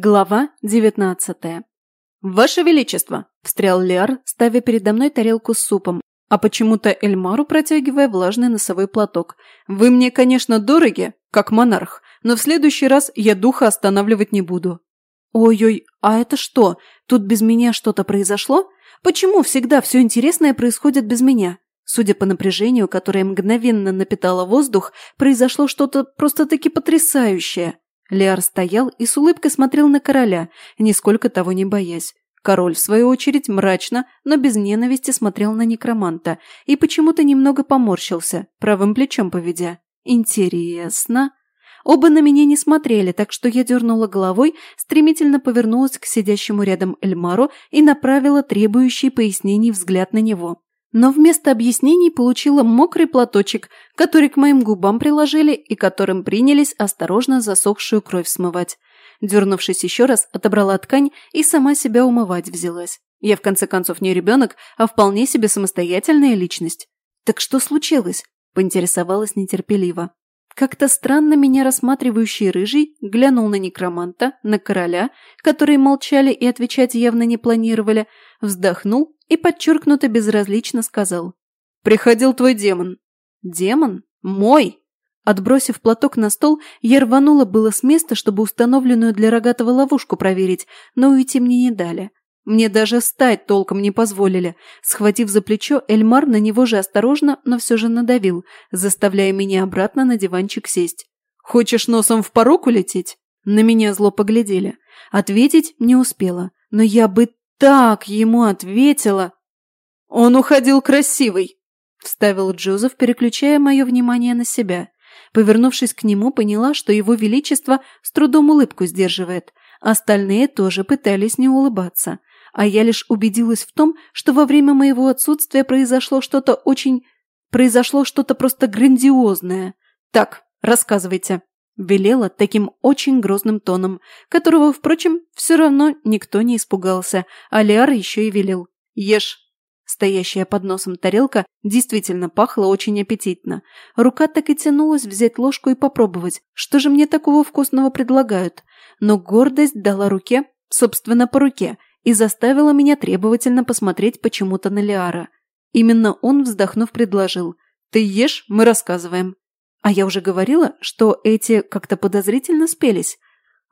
Глава девятнадцатая. «Ваше Величество!» – встрял Лиар, ставя передо мной тарелку с супом, а почему-то Эльмару протягивая влажный носовой платок. «Вы мне, конечно, дороги, как монарх, но в следующий раз я духа останавливать не буду». «Ой-ой, а это что? Тут без меня что-то произошло? Почему всегда все интересное происходит без меня?» Судя по напряжению, которое мгновенно напитало воздух, произошло что-то просто-таки потрясающее. Лиар стоял и с улыбкой смотрел на короля, нисколько того не боясь. Король, в свою очередь, мрачно, но без ненависти смотрел на некроманта и почему-то немного поморщился, правым плечом поведя. «Интересно». Оба на меня не смотрели, так что я дернула головой, стремительно повернулась к сидящему рядом Эльмару и направила требующий пояснений взгляд на него но вместо объяснений получила мокрый платочек, который к моим губам приложили и которым принялись осторожно засохшую кровь смывать. Дернувшись еще раз, отобрала ткань и сама себя умывать взялась. Я в конце концов не ребенок, а вполне себе самостоятельная личность. «Так что случилось?» – поинтересовалась нетерпеливо. Как-то странно меня рассматривающий рыжий глянул на некроманта, на короля, которые молчали и отвечать явно не планировали, вздохнул и подчеркнуто безразлично сказал. «Приходил твой демон». «Демон? Мой?» Отбросив платок на стол, я рванула было с места, чтобы установленную для рогатого ловушку проверить, но уйти мне не дали. Мне даже встать толком не позволили. Схватив за плечо, Эльмар на него же осторожно, но все же надавил, заставляя меня обратно на диванчик сесть. «Хочешь носом в порог улететь?» На меня зло поглядели. Ответить не успела, но я бы так ему ответила. Он уходил красивый, вставил Джозеф, переключая мое внимание на себя. Повернувшись к нему, поняла, что его величество с трудом улыбку сдерживает. Остальные тоже пытались не улыбаться. А я лишь убедилась в том, что во время моего отсутствия произошло что-то очень... Произошло что-то просто грандиозное. Так, рассказывайте. Велела таким очень грозным тоном, которого, впрочем, все равно никто не испугался, а Лиар еще и велел. «Ешь!» Стоящая под носом тарелка действительно пахла очень аппетитно. Рука так и тянулась взять ложку и попробовать, что же мне такого вкусного предлагают. Но гордость дала руке, собственно, по руке, и заставила меня требовательно посмотреть почему-то на Лиара. Именно он, вздохнув, предложил. «Ты ешь, мы рассказываем». А я уже говорила, что эти как-то подозрительно спелись.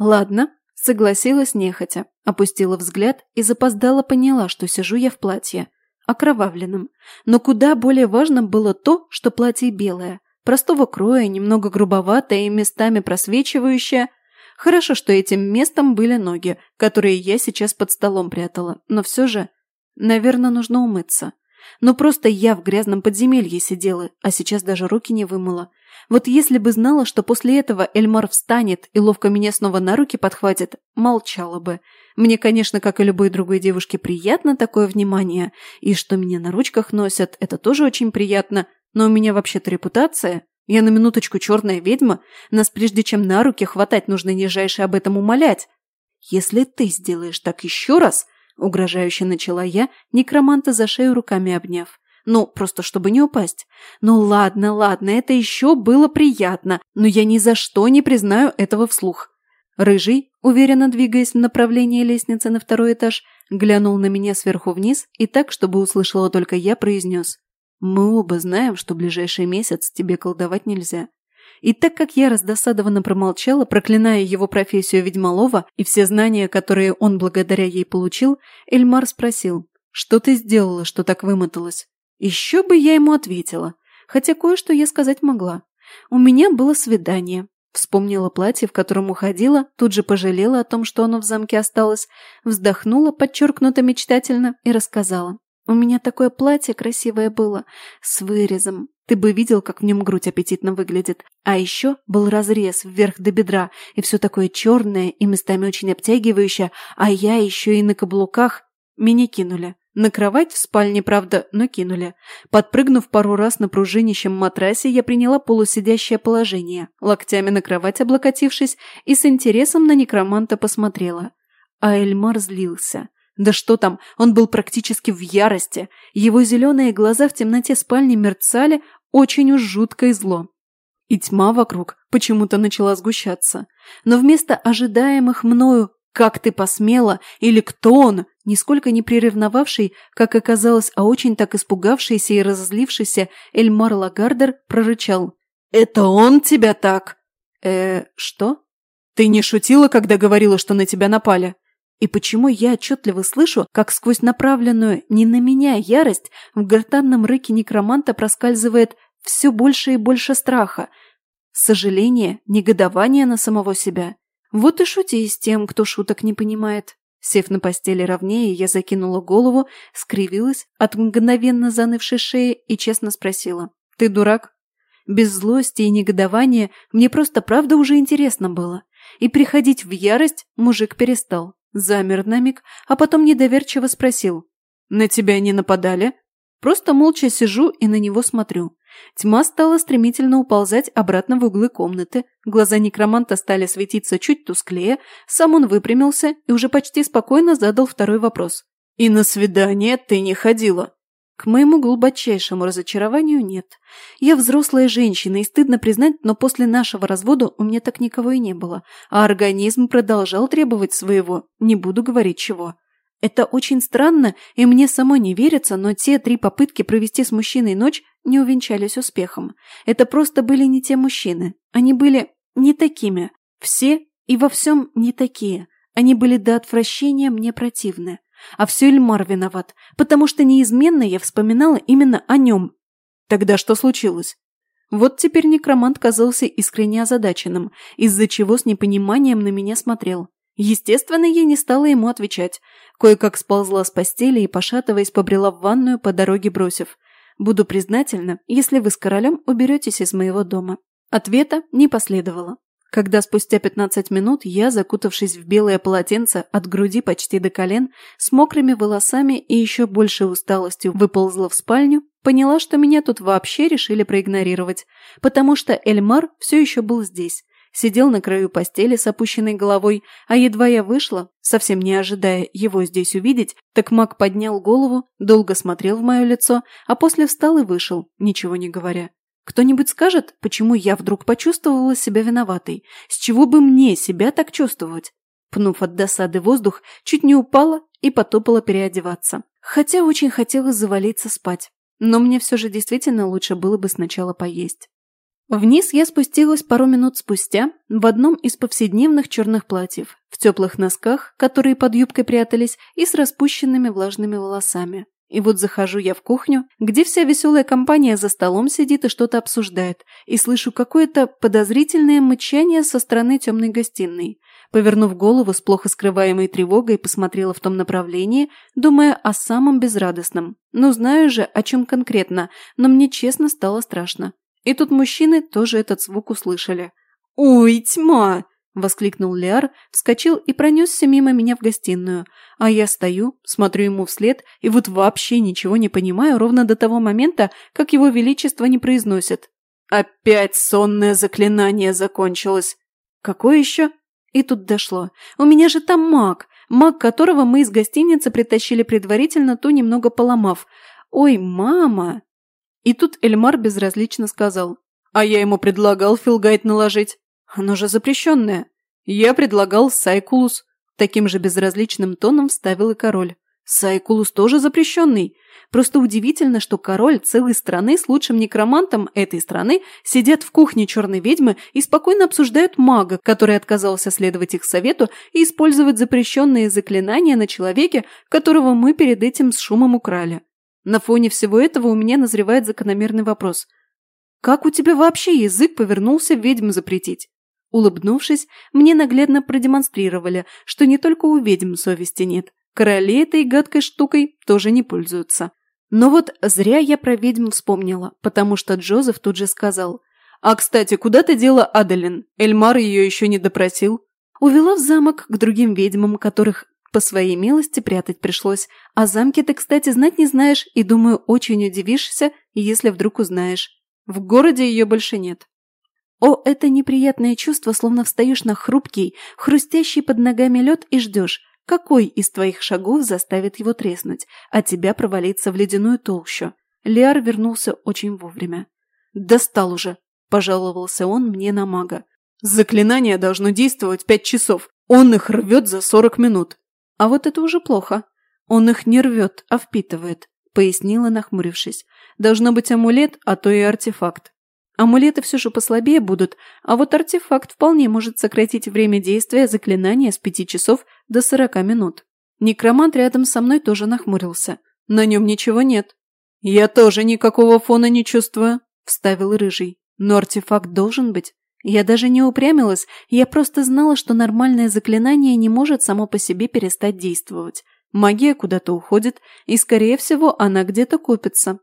Ладно, согласилась нехотя, опустила взгляд и запоздала поняла, что сижу я в платье. Окровавленном. Но куда более важно было то, что платье белое. Простого кроя, немного грубоватое и местами просвечивающее. Хорошо, что этим местом были ноги, которые я сейчас под столом прятала. Но все же, наверное, нужно умыться. Но просто я в грязном подземелье сидела, а сейчас даже руки не вымыла. Вот если бы знала, что после этого Эльмар встанет и ловко меня снова на руки подхватит, молчала бы. Мне, конечно, как и любой другой девушке, приятно такое внимание, и что меня на ручках носят, это тоже очень приятно, но у меня вообще-то репутация. Я на минуточку черная ведьма, нас прежде чем на руки хватать нужно нижайше об этом умолять. Если ты сделаешь так еще раз, угрожающе начала я, некроманта за шею руками обняв. Ну, просто чтобы не упасть. Ну ладно, ладно, это еще было приятно, но я ни за что не признаю этого вслух. Рыжий, уверенно двигаясь в направлении лестницы на второй этаж, глянул на меня сверху вниз и так, чтобы услышала только я, произнес. «Мы оба знаем, что ближайший месяц тебе колдовать нельзя. И так как я раздосадованно промолчала, проклиная его профессию ведьмолова и все знания, которые он благодаря ей получил, Эльмар спросил, «Что ты сделала, что так вымоталась?» Еще бы я ему ответила, хотя кое-что я сказать могла. У меня было свидание. Вспомнила платье, в котором уходила, тут же пожалела о том, что оно в замке осталось, вздохнула подчеркнуто мечтательно и рассказала. У меня такое платье красивое было, с вырезом. Ты бы видел, как в нем грудь аппетитно выглядит. А еще был разрез вверх до бедра, и все такое черное и местами очень обтягивающее, а я еще и на каблуках. Меня кинули. На кровать в спальне, правда, но кинули. Подпрыгнув пару раз на пружинищем матрасе, я приняла полусидящее положение, локтями на кровать облокотившись, и с интересом на некроманта посмотрела. А Эльмар злился. Да что там, он был практически в ярости. Его зеленые глаза в темноте спальни мерцали очень уж жутко и зло. И тьма вокруг почему-то начала сгущаться. Но вместо ожидаемых мною Как ты посмела? Или кто он? Нисколько не приревновавший, как оказалось, а очень так испугавшийся и разозлившийся Эльмар Лагардер прорычал. «Это он тебя так?» «Э, что?» «Ты не шутила, когда говорила, что на тебя напали?» И почему я отчетливо слышу, как сквозь направленную не на меня ярость в гортанном рыке некроманта проскальзывает все больше и больше страха, сожаление, негодование на самого себя. Вот и шути с тем, кто шуток не понимает. Сев на постели ровнее, я закинула голову, скривилась от мгновенно занывшей шеи и честно спросила. «Ты дурак?» Без злости и негодования мне просто правда уже интересно было. И приходить в ярость мужик перестал. Замер на миг, а потом недоверчиво спросил. «На тебя не нападали?» Просто молча сижу и на него смотрю. Тьма стала стремительно уползать обратно в углы комнаты, глаза некроманта стали светиться чуть тусклее, сам он выпрямился и уже почти спокойно задал второй вопрос. «И на свидание ты не ходила?» К моему глубочайшему разочарованию нет. Я взрослая женщина, и стыдно признать, но после нашего развода у меня так никого и не было, а организм продолжал требовать своего, не буду говорить чего. Это очень странно, и мне самой не верится, но те три попытки провести с мужчиной ночь не увенчались успехом. Это просто были не те мужчины. Они были не такими. Все и во всем не такие. Они были до отвращения мне противны. А все Эльмар виноват, потому что неизменно я вспоминала именно о нем. Тогда что случилось? Вот теперь некромант казался искренне озадаченным, из-за чего с непониманием на меня смотрел. Естественно, я не стала ему отвечать. Кое-как сползла с постели и, пошатываясь, побрела в ванную по дороге бросив. «Буду признательна, если вы с королем уберетесь из моего дома». Ответа не последовало когда спустя 15 минут я, закутавшись в белое полотенце от груди почти до колен, с мокрыми волосами и еще большей усталостью выползла в спальню, поняла, что меня тут вообще решили проигнорировать, потому что Эльмар все еще был здесь, сидел на краю постели с опущенной головой, а едва я вышла, совсем не ожидая его здесь увидеть, так маг поднял голову, долго смотрел в мое лицо, а после встал и вышел, ничего не говоря. Кто-нибудь скажет, почему я вдруг почувствовала себя виноватой? С чего бы мне себя так чувствовать? Пнув от досады воздух, чуть не упала и потопала переодеваться. Хотя очень хотелось завалиться спать. Но мне все же действительно лучше было бы сначала поесть. Вниз я спустилась пару минут спустя в одном из повседневных черных платьев, в теплых носках, которые под юбкой прятались, и с распущенными влажными волосами. И вот захожу я в кухню, где вся веселая компания за столом сидит и что-то обсуждает, и слышу какое-то подозрительное мычание со стороны темной гостиной. Повернув голову с плохо скрываемой тревогой, посмотрела в том направлении, думая о самом безрадостном. Ну, знаю же, о чем конкретно, но мне честно стало страшно. И тут мужчины тоже этот звук услышали. «Ой, тьма!» – воскликнул Лиар, вскочил и пронесся мимо меня в гостиную. А я стою, смотрю ему вслед и вот вообще ничего не понимаю ровно до того момента, как его величество не произносит. «Опять сонное заклинание закончилось!» «Какое еще?» И тут дошло. «У меня же там маг, маг которого мы из гостиницы притащили предварительно, ту немного поломав. Ой, мама!» И тут Эльмар безразлично сказал. «А я ему предлагал филгайт наложить. Оно же запрещенное. Я предлагал Сайкулус. Таким же безразличным тоном вставил и король. Сайкулус тоже запрещенный. Просто удивительно, что король целой страны с лучшим некромантом этой страны сидят в кухне черной ведьмы и спокойно обсуждают мага, который отказался следовать их совету и использовать запрещенные заклинания на человеке, которого мы перед этим с шумом украли. На фоне всего этого у меня назревает закономерный вопрос. Как у тебя вообще язык повернулся ведьм запретить? Улыбнувшись, мне наглядно продемонстрировали, что не только у ведьм совести нет. Короли этой гадкой штукой тоже не пользуются. Но вот зря я про ведьм вспомнила, потому что Джозеф тут же сказал. «А, кстати, куда ты дела Аделин? Эльмар ее еще не допросил?» Увела в замок к другим ведьмам, которых по своей милости прятать пришлось. А замки ты, кстати, знать не знаешь и, думаю, очень удивишься, если вдруг узнаешь. В городе ее больше нет. О, это неприятное чувство, словно встаешь на хрупкий, хрустящий под ногами лед и ждешь, какой из твоих шагов заставит его треснуть, а тебя провалиться в ледяную толщу. Лиар вернулся очень вовремя. «Достал уже!» – пожаловался он мне на мага. «Заклинание должно действовать пять часов. Он их рвет за сорок минут. А вот это уже плохо. Он их не рвет, а впитывает, пояснила, нахмурившись. Должно быть амулет, а то и артефакт. Амулеты все же послабее будут, а вот артефакт вполне может сократить время действия заклинания с пяти часов до сорока минут. Некромант рядом со мной тоже нахмурился. На нем ничего нет. «Я тоже никакого фона не чувствую», – вставил Рыжий. «Но артефакт должен быть. Я даже не упрямилась, я просто знала, что нормальное заклинание не может само по себе перестать действовать. Магия куда-то уходит, и, скорее всего, она где-то копится».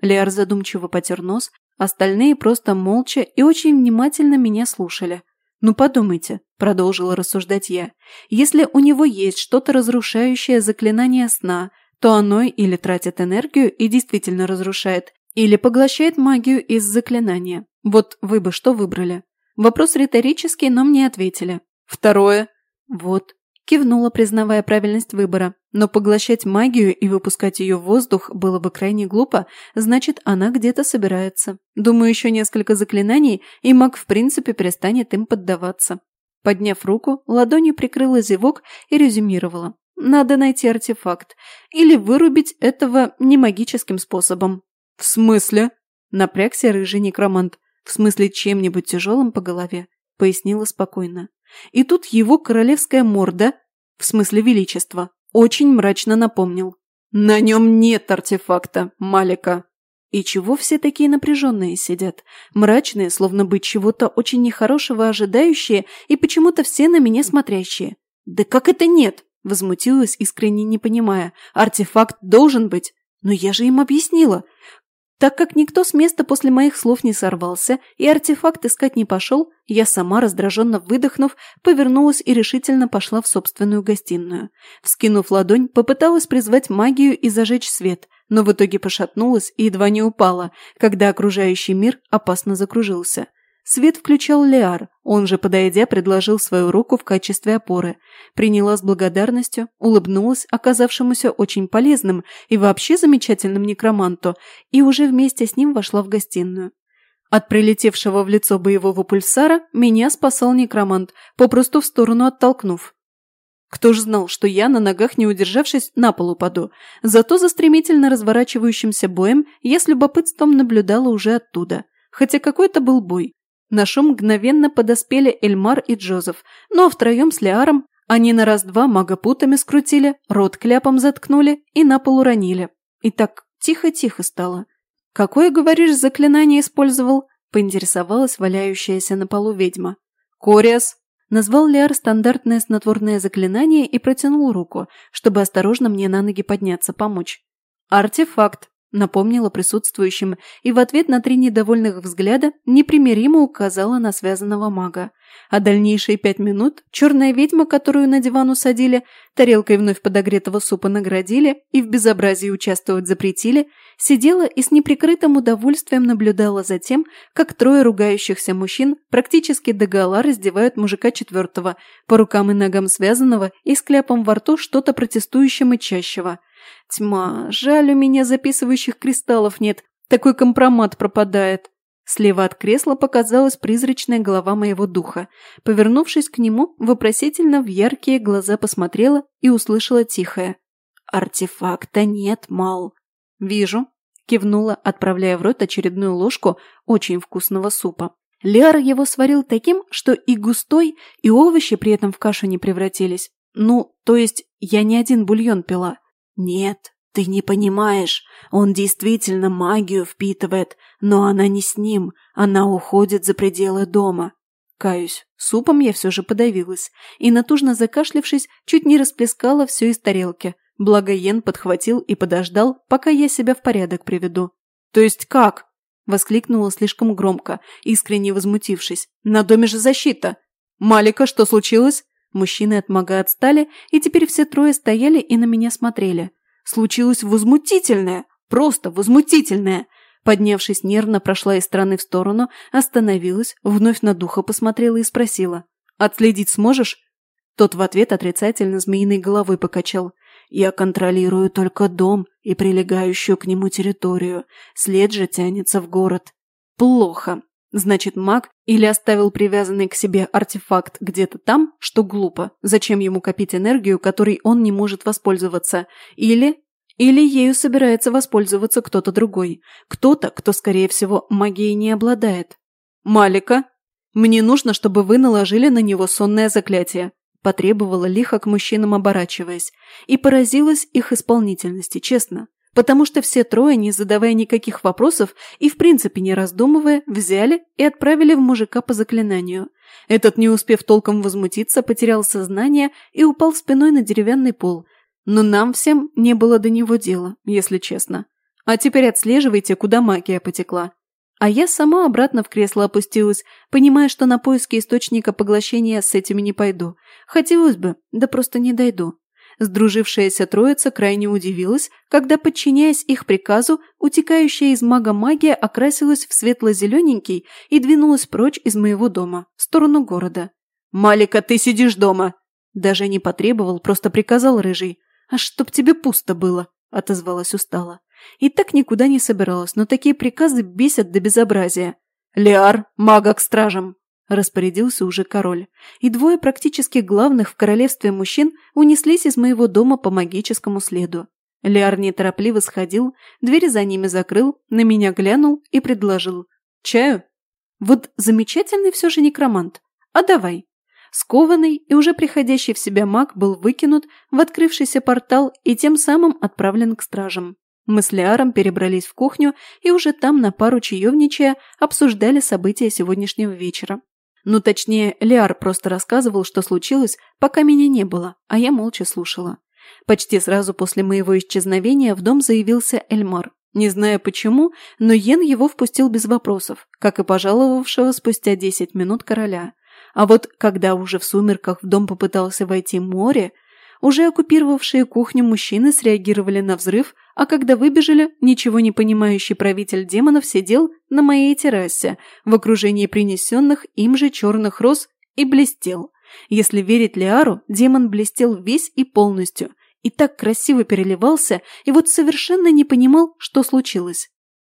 Лиар задумчиво потер нос, остальные просто молча и очень внимательно меня слушали. «Ну подумайте», – продолжила рассуждать я, – «если у него есть что-то разрушающее заклинание сна – то оно или тратит энергию и действительно разрушает, или поглощает магию из заклинания. Вот вы бы что выбрали? Вопрос риторический, но мне ответили. Второе. Вот. Кивнула, признавая правильность выбора. Но поглощать магию и выпускать ее в воздух было бы крайне глупо, значит, она где-то собирается. Думаю, еще несколько заклинаний, и маг в принципе перестанет им поддаваться. Подняв руку, ладонью прикрыла зевок и резюмировала. Надо найти артефакт. Или вырубить этого немагическим способом. В смысле? Напрягся рыжий некромант. В смысле чем-нибудь тяжелым по голове. Пояснила спокойно. И тут его королевская морда, в смысле величества, очень мрачно напомнил. На нем нет артефакта, Малика. И чего все такие напряженные сидят? Мрачные, словно бы чего-то очень нехорошего ожидающие и почему-то все на меня смотрящие. Да как это нет? Возмутилась, искренне не понимая. Артефакт должен быть. Но я же им объяснила. Так как никто с места после моих слов не сорвался и артефакт искать не пошел, я сама, раздраженно выдохнув, повернулась и решительно пошла в собственную гостиную. Вскинув ладонь, попыталась призвать магию и зажечь свет, но в итоге пошатнулась и едва не упала, когда окружающий мир опасно закружился. Свет включал Лиар, он же, подойдя, предложил свою руку в качестве опоры. Приняла с благодарностью, улыбнулась оказавшемуся очень полезным и вообще замечательным некроманту, и уже вместе с ним вошла в гостиную. От прилетевшего в лицо боевого пульсара меня спасал некромант, попросту в сторону оттолкнув. Кто ж знал, что я, на ногах не удержавшись, на пол упаду. Зато за стремительно разворачивающимся боем я с любопытством наблюдала уже оттуда. Хотя какой-то был бой. На шум мгновенно подоспели Эльмар и Джозеф, но втроем с Лиаром они на раз-два мага путами скрутили, рот кляпом заткнули и на пол уронили. И так тихо-тихо стало. «Какое, говоришь, заклинание использовал?» – поинтересовалась валяющаяся на полу ведьма. «Кориас!» – назвал Лиар стандартное снотворное заклинание и протянул руку, чтобы осторожно мне на ноги подняться, помочь. «Артефакт!» Напомнила присутствующим и в ответ на три недовольных взгляда непримиримо указала на связанного мага. А дальнейшие пять минут черная ведьма, которую на диван усадили, тарелкой вновь подогретого супа наградили и в безобразии участвовать запретили, сидела и с неприкрытым удовольствием наблюдала за тем, как трое ругающихся мужчин практически догола раздевают мужика четвертого, по рукам и ногам связанного и с кляпом во рту что-то протестующим и чащего – Тьма, жаль, у меня записывающих кристаллов нет. Такой компромат пропадает. Слева от кресла показалась призрачная голова моего духа. Повернувшись к нему, вопросительно в яркие глаза посмотрела и услышала тихое. «Артефакта нет, Мал». «Вижу», – кивнула, отправляя в рот очередную ложку очень вкусного супа. Лиар его сварил таким, что и густой, и овощи при этом в кашу не превратились. Ну, то есть я не один бульон пила. «Нет, ты не понимаешь. Он действительно магию впитывает, но она не с ним, она уходит за пределы дома». Каюсь, супом я все же подавилась и, натужно закашлявшись, чуть не расплескала все из тарелки. Благо Йен подхватил и подождал, пока я себя в порядок приведу. «То есть как?» – воскликнула слишком громко, искренне возмутившись. «На доме же защита!» «Малика, что случилось?» Мужчины от мага отстали, и теперь все трое стояли и на меня смотрели. Случилось возмутительное, просто возмутительное. Поднявшись нервно, прошла из стороны в сторону, остановилась, вновь на духа посмотрела и спросила. «Отследить сможешь?» Тот в ответ отрицательно змеиной головой покачал. «Я контролирую только дом и прилегающую к нему территорию. След же тянется в город». «Плохо», Значит, маг или оставил привязанный к себе артефакт где-то там, что глупо. Зачем ему копить энергию, которой он не может воспользоваться? Или... Или ею собирается воспользоваться кто-то другой. Кто-то, кто, скорее всего, магией не обладает. «Малика, мне нужно, чтобы вы наложили на него сонное заклятие», потребовала лихо к мужчинам оборачиваясь. И поразилась их исполнительности, честно потому что все трое, не задавая никаких вопросов и в принципе не раздумывая, взяли и отправили в мужика по заклинанию. Этот, не успев толком возмутиться, потерял сознание и упал спиной на деревянный пол. Но нам всем не было до него дела, если честно. А теперь отслеживайте, куда магия потекла. А я сама обратно в кресло опустилась, понимая, что на поиски источника поглощения с этими не пойду. Хотелось бы, да просто не дойду. Сдружившаяся троица крайне удивилась, когда, подчиняясь их приказу, утекающая из мага магия окрасилась в светло-зелененький и двинулась прочь из моего дома, в сторону города. «Малика, ты сидишь дома!» Даже не потребовал, просто приказал рыжий. «А чтоб тебе пусто было!» – отозвалась устало. И так никуда не собиралась, но такие приказы бесят до безобразия. «Лиар, мага к стражам!» – распорядился уже король. И двое практически главных в королевстве мужчин унеслись из моего дома по магическому следу. Лиар неторопливо сходил, двери за ними закрыл, на меня глянул и предложил. «Чаю?» «Вот замечательный все же некромант. А давай». Скованный и уже приходящий в себя маг был выкинут в открывшийся портал и тем самым отправлен к стражам. Мы с Лиаром перебрались в кухню и уже там на пару чаевничая обсуждали события сегодняшнего вечера. Ну, точнее, Лиар просто рассказывал, что случилось, пока меня не было, а я молча слушала. Почти сразу после моего исчезновения в дом заявился Эльмар. Не знаю почему, но Йен его впустил без вопросов, как и пожаловавшего спустя 10 минут короля. А вот когда уже в сумерках в дом попытался войти море, уже оккупировавшие кухню мужчины среагировали на взрыв, а когда выбежали, ничего не понимающий правитель демонов сидел на моей террасе в окружении принесенных им же черных роз и блестел. Если верить Лиару, демон блестел весь и полностью, и так красиво переливался, и вот совершенно не понимал, что случилось.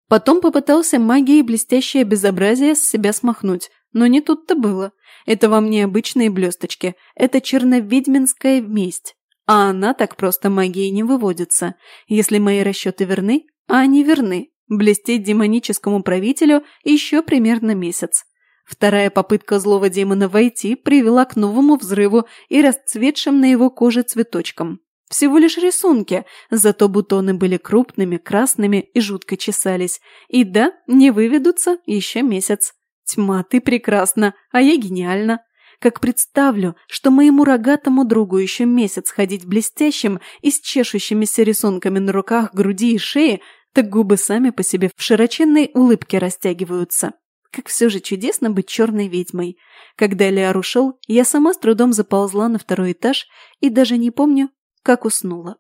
Потом попытался магией блестящее безобразие с себя смахнуть, но не тут-то было. Это вам не обычные блесточки, это черноведьминская месть. А она так просто магией не выводится. Если мои расчеты верны, а они верны, блестеть демоническому правителю еще примерно месяц. Вторая попытка злого демона войти привела к новому взрыву и расцветшим на его коже цветочкам. Всего лишь рисунки, зато бутоны были крупными, красными и жутко чесались. И да, не выведутся еще месяц. Тьма, ты прекрасна, а я гениальна. Как представлю, что моему рогатому другу еще месяц ходить блестящим и с чешущимися рисунками на руках, груди и шее, так губы сами по себе в широченной улыбке растягиваются. Как все же чудесно быть черной ведьмой. Когда Лиар ушел, я сама с трудом заползла на второй этаж и даже не помню, как уснула.